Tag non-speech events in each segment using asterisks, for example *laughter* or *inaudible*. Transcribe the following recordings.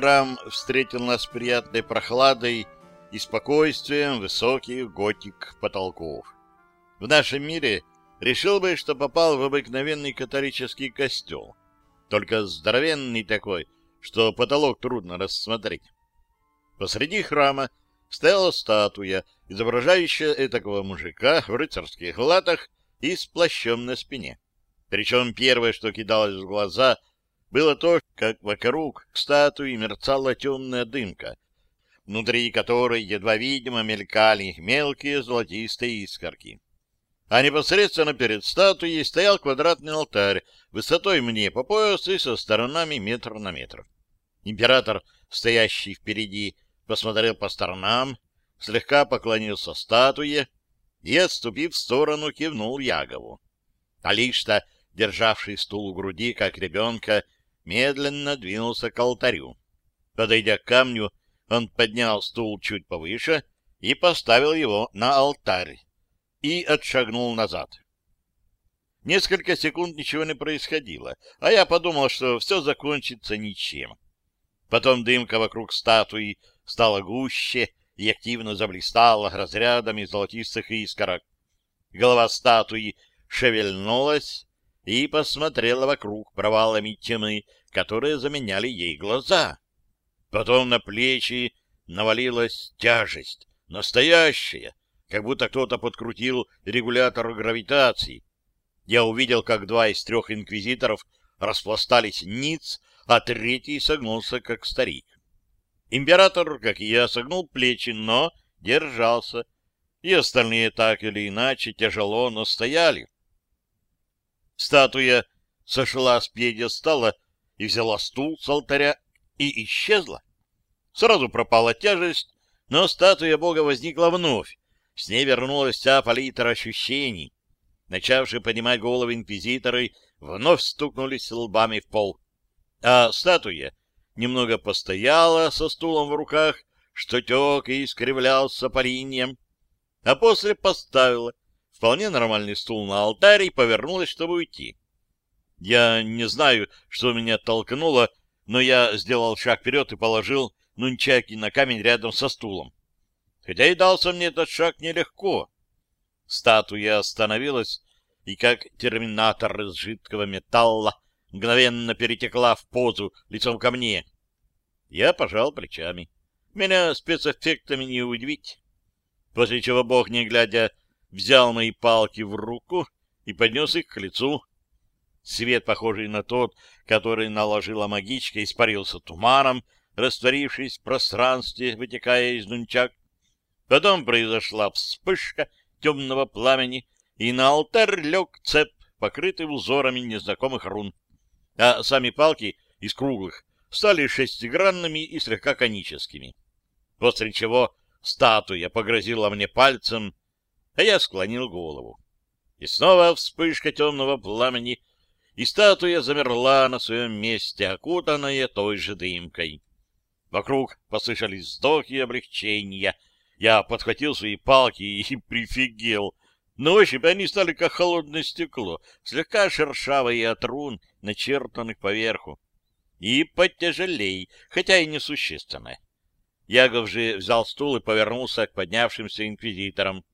храм встретил нас приятной прохладой и спокойствием высоких готик потолков. В нашем мире решил бы, что попал в обыкновенный католический костел, только здоровенный такой, что потолок трудно рассмотреть. Посреди храма стояла статуя, изображающая этакого мужика в рыцарских латах и с плащом на спине. Причем первое, что кидалось в глаза, было то, как вокруг статуи мерцала темная дымка, внутри которой едва видимо мелькали мелкие золотистые искорки. А непосредственно перед статуей стоял квадратный алтарь высотой мне по пояс и со сторонами метр на метр. Император, стоящий впереди, посмотрел по сторонам, слегка поклонился статуе и, отступив в сторону, кивнул Ягову. Алишта, державший стул у груди, как ребенка, медленно двинулся к алтарю. Подойдя к камню, он поднял стул чуть повыше и поставил его на алтарь и отшагнул назад. Несколько секунд ничего не происходило, а я подумал, что все закончится ничем. Потом дымка вокруг статуи стала гуще и активно заблистала разрядами золотистых искорок. Голова статуи шевельнулась и посмотрела вокруг провалами тьмы, которые заменяли ей глаза. Потом на плечи навалилась тяжесть, настоящая, как будто кто-то подкрутил регулятор гравитации. Я увидел, как два из трех инквизиторов распластались ниц, а третий согнулся, как старик. Император, как и я, согнул плечи, но держался, и остальные так или иначе тяжело, но стояли. Статуя сошла с пьедестала и взяла стул с алтаря и исчезла. Сразу пропала тяжесть, но статуя Бога возникла вновь. С ней вернулась вся палитра ощущений. Начавшие поднимать головы инквизиторы вновь стукнулись лбами в пол. А статуя немного постояла со стулом в руках, что тек и искривлялся париньем, а после поставила вполне нормальный стул на алтарь и повернулась, чтобы уйти. Я не знаю, что меня толкнуло, но я сделал шаг вперед и положил нунчаки на камень рядом со стулом. Хотя и дался мне этот шаг нелегко. Статуя остановилась, и как терминатор из жидкого металла мгновенно перетекла в позу лицом ко мне. Я пожал плечами. Меня спецэффектами не удивить. После чего Бог, не глядя, взял мои палки в руку и поднес их к лицу. Свет, похожий на тот, который наложила магичка, испарился туманом, растворившись в пространстве, вытекая из нунчак. Потом произошла вспышка темного пламени, и на алтарь лег цеп, покрытый узорами незнакомых рун. А сами палки из круглых стали шестигранными и слегка коническими. После чего статуя погрозила мне пальцем, а я склонил голову. И снова вспышка темного пламени, и статуя замерла на своем месте, окутанная той же дымкой. Вокруг послышались вздохи облегчения. Я подхватил свои палки и *laughs* прифигел. На ощупь они стали как холодное стекло, слегка шершавые от рун, начертанных поверху и потяжелей, хотя и несущественно. Ягов же взял стул и повернулся к поднявшимся инквизиторам.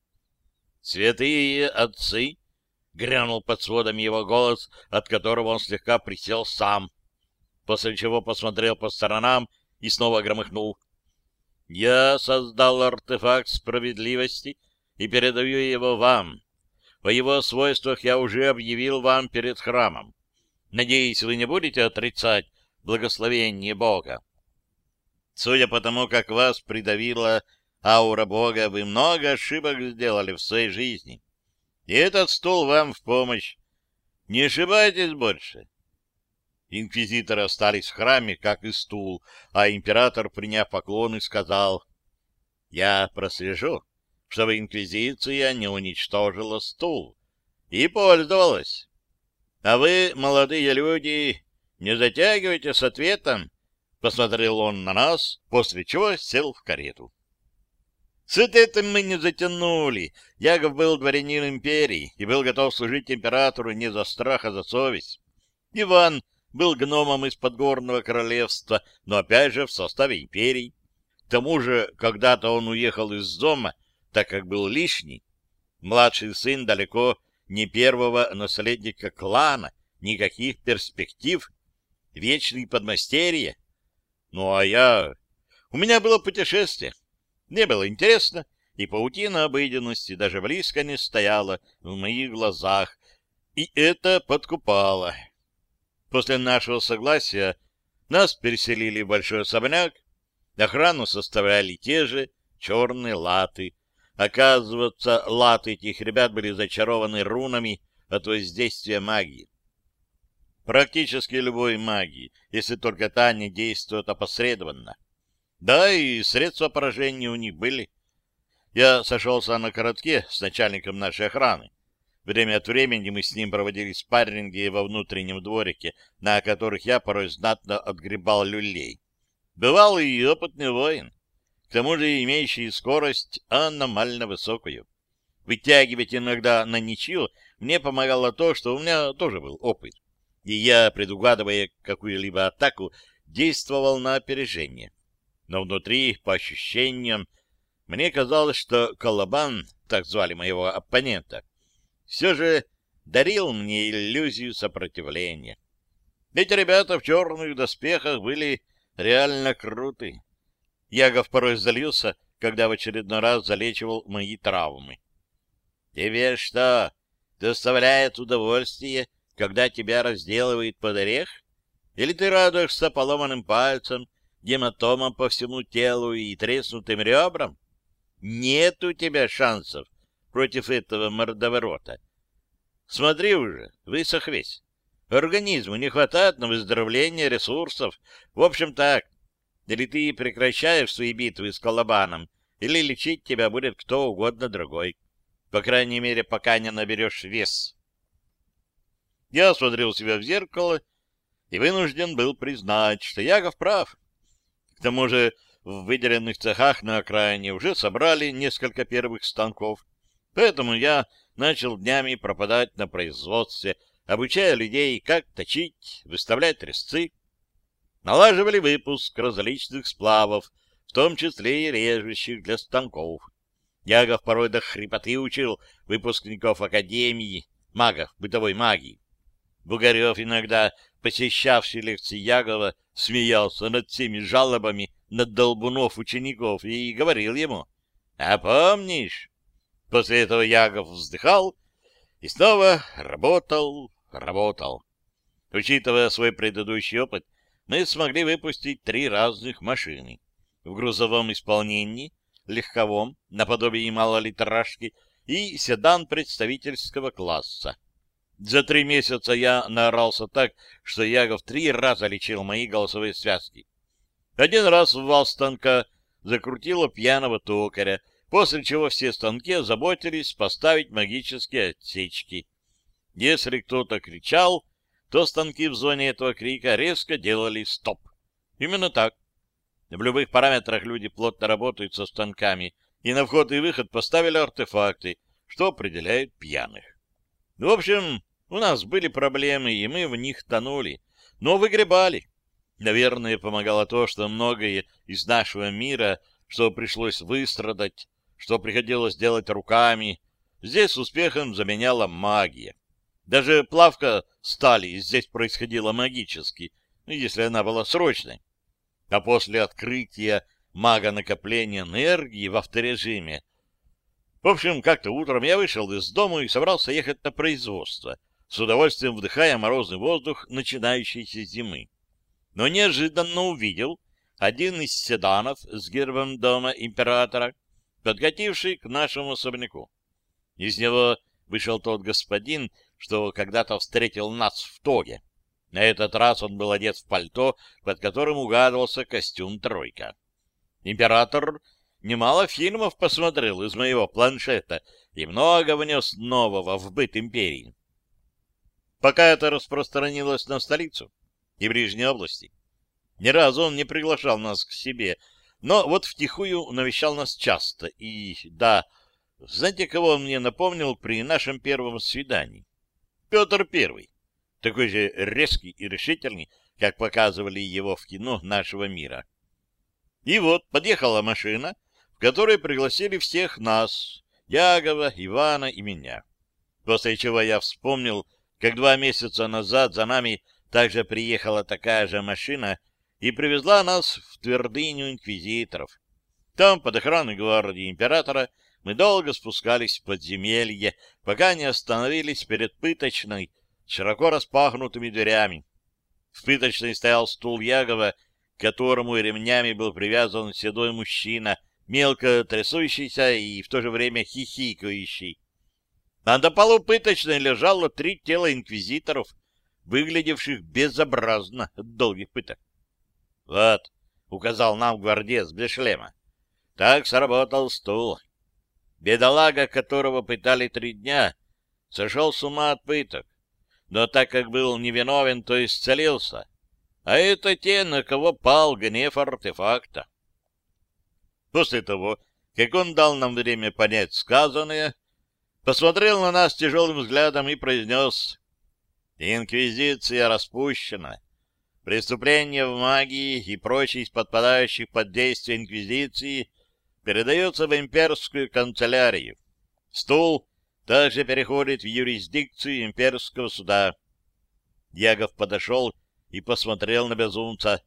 «Святые отцы!» — грянул под сводами его голос, от которого он слегка присел сам, после чего посмотрел по сторонам и снова громыхнул. «Я создал артефакт справедливости и передаю его вам. По его свойствах я уже объявил вам перед храмом. Надеюсь, вы не будете отрицать благословение Бога. Судя по тому, как вас придавила аура Бога, вы много ошибок сделали в своей жизни. И этот стул вам в помощь. Не ошибайтесь больше. Инквизиторы остались в храме, как и стул, а император, приняв поклоны, сказал, «Я прослежу, чтобы инквизиция не уничтожила стул и пользовалась. А вы, молодые люди, не затягивайте с ответом, — посмотрел он на нас, после чего сел в карету. С этим мы не затянули. Ягов был дворянин империи и был готов служить императору не за страх, а за совесть. Иван был гномом из подгорного королевства, но опять же в составе империи. К тому же, когда-то он уехал из дома, так как был лишний. Младший сын далеко не первого наследника клана, никаких перспектив, вечный подмастерье. Ну, а я... У меня было путешествие. Мне было интересно, и паутина обыденности даже близко не стояла в моих глазах, и это подкупало. После нашего согласия нас переселили в большой особняк, охрану составляли те же черные латы. Оказывается, латы этих ребят были зачарованы рунами от воздействия магии. Практически любой магии, если только та не действует опосредованно. Да, и средства поражения у них были. Я сошелся на коротке с начальником нашей охраны. Время от времени мы с ним проводили спарринги во внутреннем дворике, на которых я порой знатно отгребал люлей. Бывал и опытный воин, к тому же имеющий скорость аномально высокую. Вытягивать иногда на ничью мне помогало то, что у меня тоже был опыт, и я, предугадывая какую-либо атаку, действовал на опережение. Но внутри, по ощущениям, мне казалось, что Колобан, так звали моего оппонента, все же дарил мне иллюзию сопротивления. Эти ребята в черных доспехах были реально круты. Ягов порой залился, когда в очередной раз залечивал мои травмы. — Тебе что, доставляет удовольствие, когда тебя разделывает под орех? Или ты радуешься поломанным пальцем, гематомам по всему телу и треснутым ребрам? Нет у тебя шансов против этого мордоворота. Смотри уже, высох весь. Организму не хватает на выздоровление ресурсов. В общем так, или ты прекращаешь свои битвы с Колобаном, или лечить тебя будет кто угодно другой. По крайней мере, пока не наберешь вес. Я осмотрел себя в зеркало и вынужден был признать, что Ягов прав. К тому же в выделенных цехах на окраине уже собрали несколько первых станков, поэтому я начал днями пропадать на производстве, обучая людей, как точить, выставлять резцы. Налаживали выпуск различных сплавов, в том числе и режущих для станков. Ягов порой до хрипоты учил выпускников Академии, магов бытовой магии. Бугарев иногда, посещавший лекции Ягова, смеялся над всеми жалобами над долбунов учеников и говорил ему, «А помнишь?» После этого Ягов вздыхал и снова работал, работал. Учитывая свой предыдущий опыт, мы смогли выпустить три разных машины. В грузовом исполнении, легковом, наподобие малолитражки, и седан представительского класса. За три месяца я наорался так, что Ягов три раза лечил мои голосовые связки. Один раз в вал станка закрутило пьяного токаря, после чего все станки заботились поставить магические отсечки. Если кто-то кричал, то станки в зоне этого крика резко делали стоп. Именно так. В любых параметрах люди плотно работают со станками, и на вход и выход поставили артефакты, что определяет пьяных. В общем, у нас были проблемы, и мы в них тонули, но выгребали. Наверное, помогало то, что многое из нашего мира, что пришлось выстрадать, что приходилось делать руками, здесь успехом заменяла магия. Даже плавка стали здесь происходила магически, ну, если она была срочной. А после открытия мага накопления энергии в авторежиме, в общем, как-то утром я вышел из дома и собрался ехать на производство, с удовольствием вдыхая морозный воздух начинающейся зимы но неожиданно увидел один из седанов с гербом дома императора, подкативший к нашему особняку. Из него вышел тот господин, что когда-то встретил нас в тоге. На этот раз он был одет в пальто, под которым угадывался костюм «тройка». Император немало фильмов посмотрел из моего планшета и много внес нового в быт империи. Пока это распространилось на столицу, и ближней области. Ни разу он не приглашал нас к себе, но вот втихую навещал нас часто. И, да, знаете, кого он мне напомнил при нашем первом свидании? Петр Первый. такой же резкий и решительный, как показывали его в кино нашего мира. И вот подъехала машина, в которой пригласили всех нас, Ягова, Ивана и меня. После чего я вспомнил, как два месяца назад за нами также приехала такая же машина и привезла нас в твердыню инквизиторов. Там, под охраной гвардии императора, мы долго спускались в подземелье, пока не остановились перед пыточной, широко распахнутыми дверями. В пыточной стоял стул Ягова, к которому ремнями был привязан седой мужчина, мелко трясущийся и в то же время хихикающий. На полу пыточной лежало три тела инквизиторов, выглядевших безобразно от долгих пыток. — Вот, — указал нам гвардец без шлема, — так сработал стул. Бедолага, которого пытали три дня, сошел с ума от пыток но так как был невиновен, то исцелился. А это те, на кого пал гнев артефакта. После того, как он дал нам время понять сказанное, посмотрел на нас тяжелым взглядом и произнес «Инквизиция распущена. Преступление в магии и прочие из подпадающих под действие Инквизиции передается в имперскую канцелярию. Стул также переходит в юрисдикцию имперского суда. Ягов подошел и посмотрел на безумца,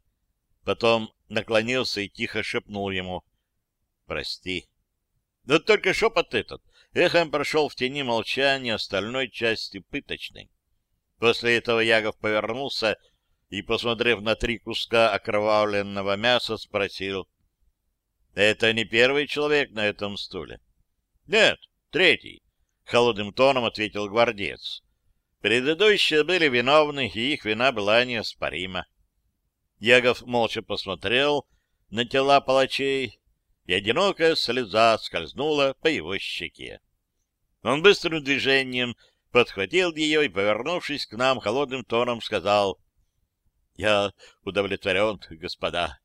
потом наклонился и тихо шепнул ему «Прости». Но только шепот этот эхом прошел в тени молчания остальной части пыточной. После этого Ягов повернулся и, посмотрев на три куска окровавленного мяса, спросил, «Это не первый человек на этом стуле?» «Нет, третий холодным тоном ответил гвардец. Предыдущие были виновны, и их вина была неоспорима. Ягов молча посмотрел на тела палачей, и одинокая слеза скользнула по его щеке. Он быстрым движением подхватил ее и, повернувшись к нам, холодным тоном сказал, «Я удовлетворен, господа.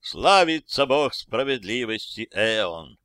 Славится Бог справедливости, Эон!»